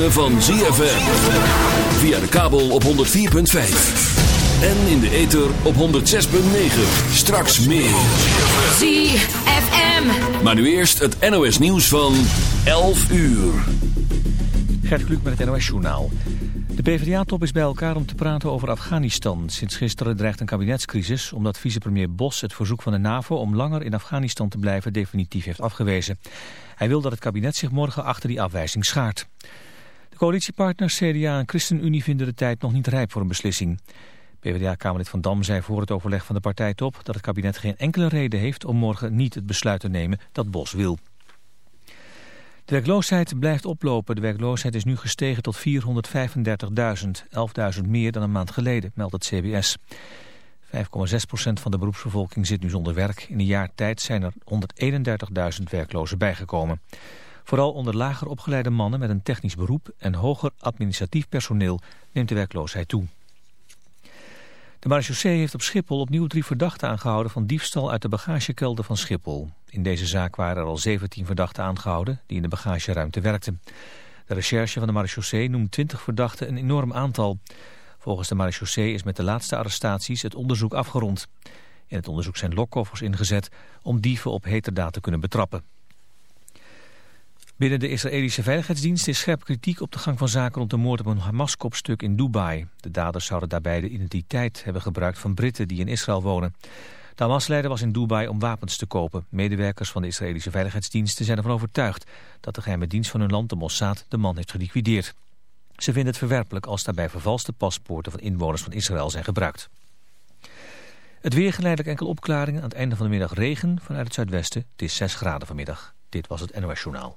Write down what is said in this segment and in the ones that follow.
ritme van ZFM. Via de kabel op 104.5. En in de ether op 106.9. Straks meer. ZFM. Maar nu eerst het NOS nieuws van 11 uur. Gert Kluk met het NOS-journaal. De PvdA-top is bij elkaar om te praten over Afghanistan. Sinds gisteren dreigt een kabinetscrisis omdat vicepremier Bos het verzoek van de NAVO om langer in Afghanistan te blijven definitief heeft afgewezen. Hij wil dat het kabinet zich morgen achter die afwijzing schaart. Coalitiepartners CDA en ChristenUnie vinden de tijd nog niet rijp voor een beslissing. PvdA-kamerlid Van Dam zei voor het overleg van de partijtop dat het kabinet geen enkele reden heeft om morgen niet het besluit te nemen dat Bos wil. De werkloosheid blijft oplopen. De werkloosheid is nu gestegen tot 435.000, 11.000 meer dan een maand geleden, meldt het CBS. 5,6% van de beroepsbevolking zit nu zonder werk. In een jaar tijd zijn er 131.000 werklozen bijgekomen. Vooral onder lager opgeleide mannen met een technisch beroep en hoger administratief personeel neemt de werkloosheid toe. De marechaussee heeft op Schiphol opnieuw drie verdachten aangehouden van diefstal uit de bagagekelder van Schiphol. In deze zaak waren er al 17 verdachten aangehouden die in de bagageruimte werkten. De recherche van de marechaussee noemt 20 verdachten een enorm aantal. Volgens de marechaussee is met de laatste arrestaties het onderzoek afgerond. In het onderzoek zijn lokkoffers ingezet om dieven op heterdaad te kunnen betrappen. Binnen de Israëlische Veiligheidsdienst is scherp kritiek op de gang van zaken rond de moord op een Hamas-kopstuk in Dubai. De daders zouden daarbij de identiteit hebben gebruikt van Britten die in Israël wonen. De Hamas-leider was in Dubai om wapens te kopen. Medewerkers van de Israëlische Veiligheidsdiensten zijn ervan overtuigd dat de geheime dienst van hun land, de Mossad, de man heeft geliquideerd. Ze vinden het verwerpelijk als daarbij vervalste paspoorten van inwoners van Israël zijn gebruikt. Het weer geleidelijk enkel opklaringen. Aan het einde van de middag regen vanuit het zuidwesten. Het is 6 graden vanmiddag. Dit was het NOS Journaal.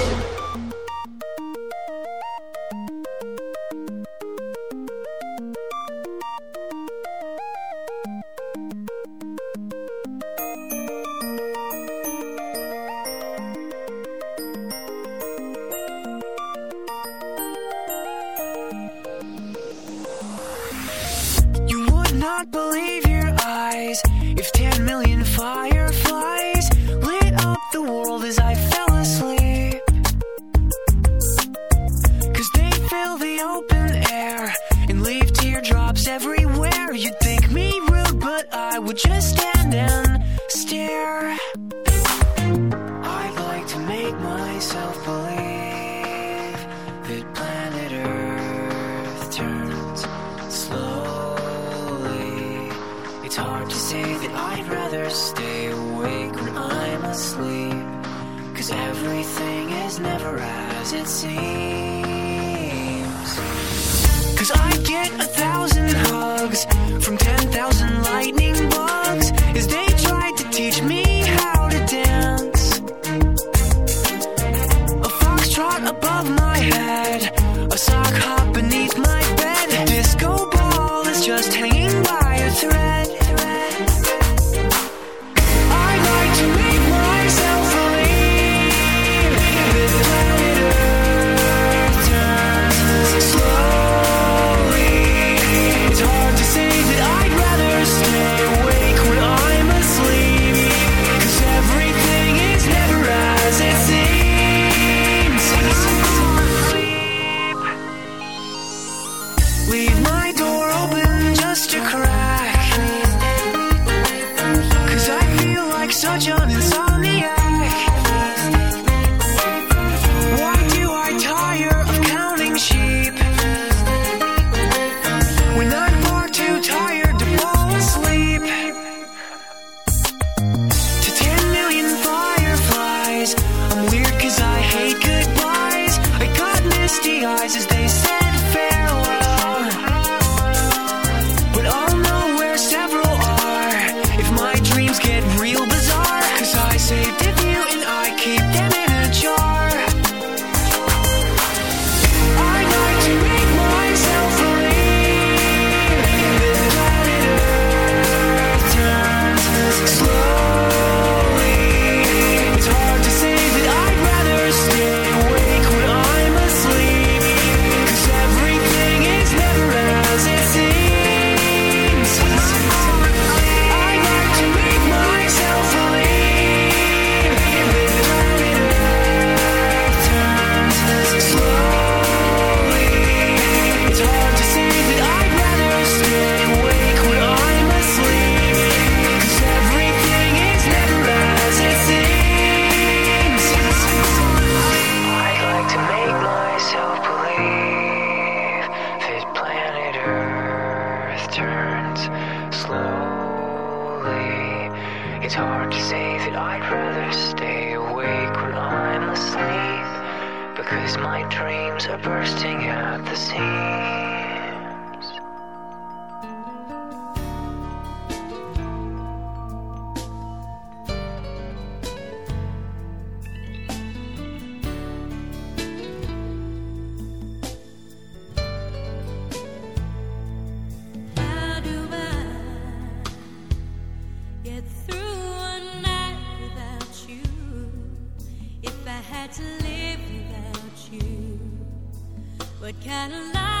had to live without you. What kind of life?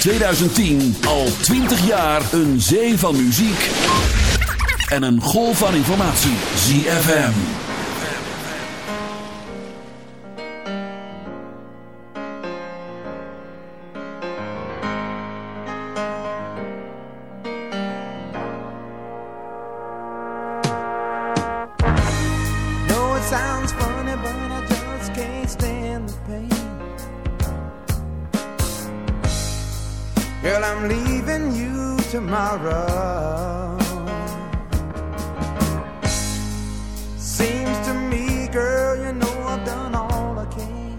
2010 al 20 jaar een zee van muziek en een golf van informatie. ZFM. know it sounds funny, but I just can't stand the pain. Girl, I'm leaving you tomorrow. Seems to me, girl, you know I've done all I can.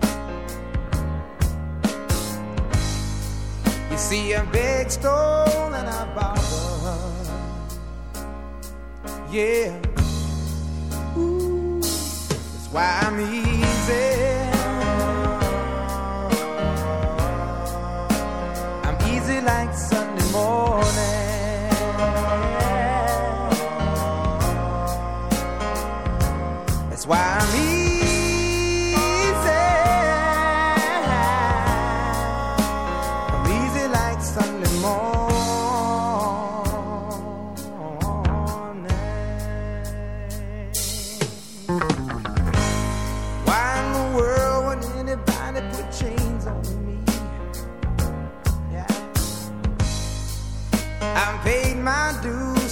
You see, I beg, stole, and I borrowed. Yeah. Ooh, That's why I'm easy.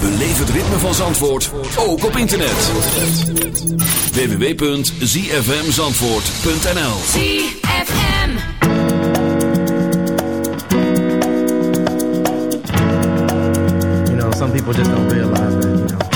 Beleef het ritme van Zandvoort ook op internet. www.zfmzandvoort.nl ZFM You know, some people just don't realize that, you know.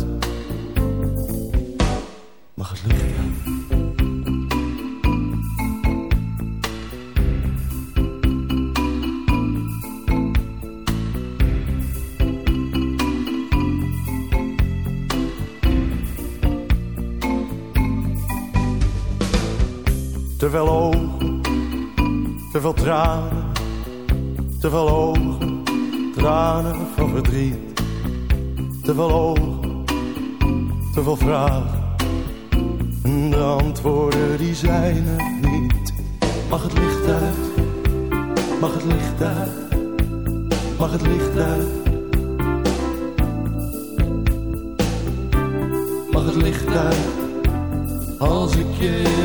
yeah.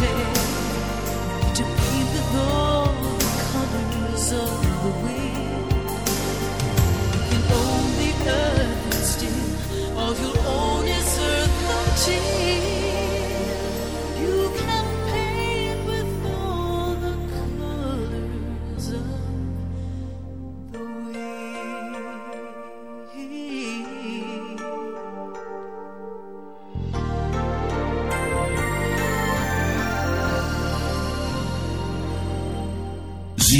wanted.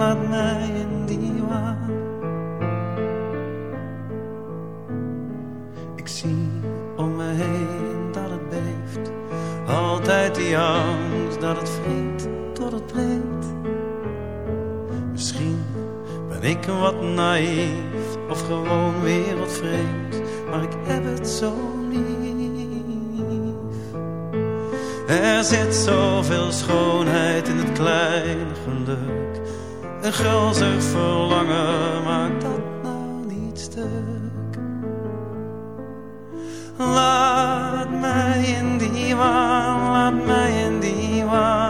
laat mij in die waan. Ik zie om me heen dat het beeft, altijd die angst dat het vreemd tot het breekt. Misschien ben ik wat naïef of gewoon wereldvreemd, maar ik heb het zo lief. Er zit zoveel schoonheid in het kleine geluk. Een gulzig verlangen maakt dat nou niet stuk. Laat mij in die waan, laat mij in die waan,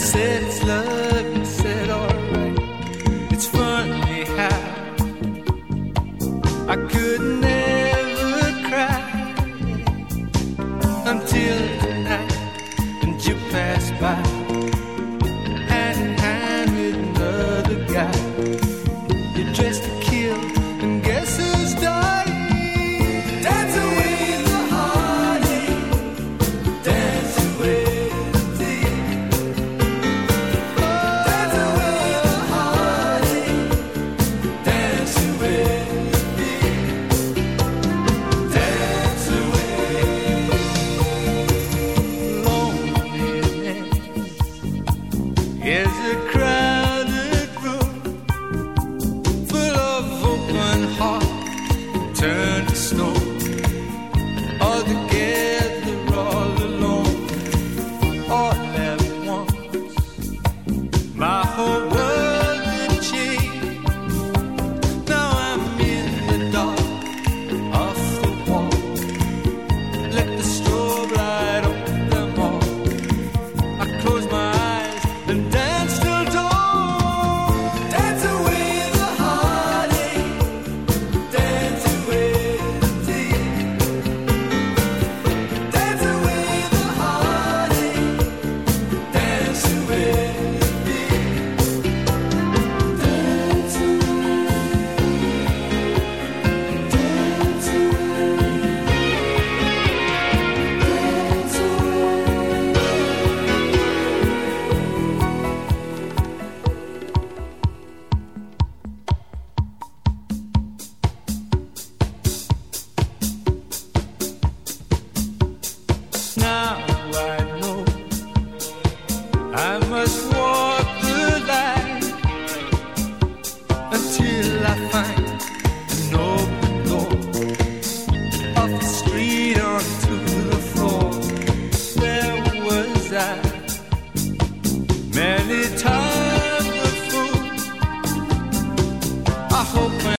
said it's love.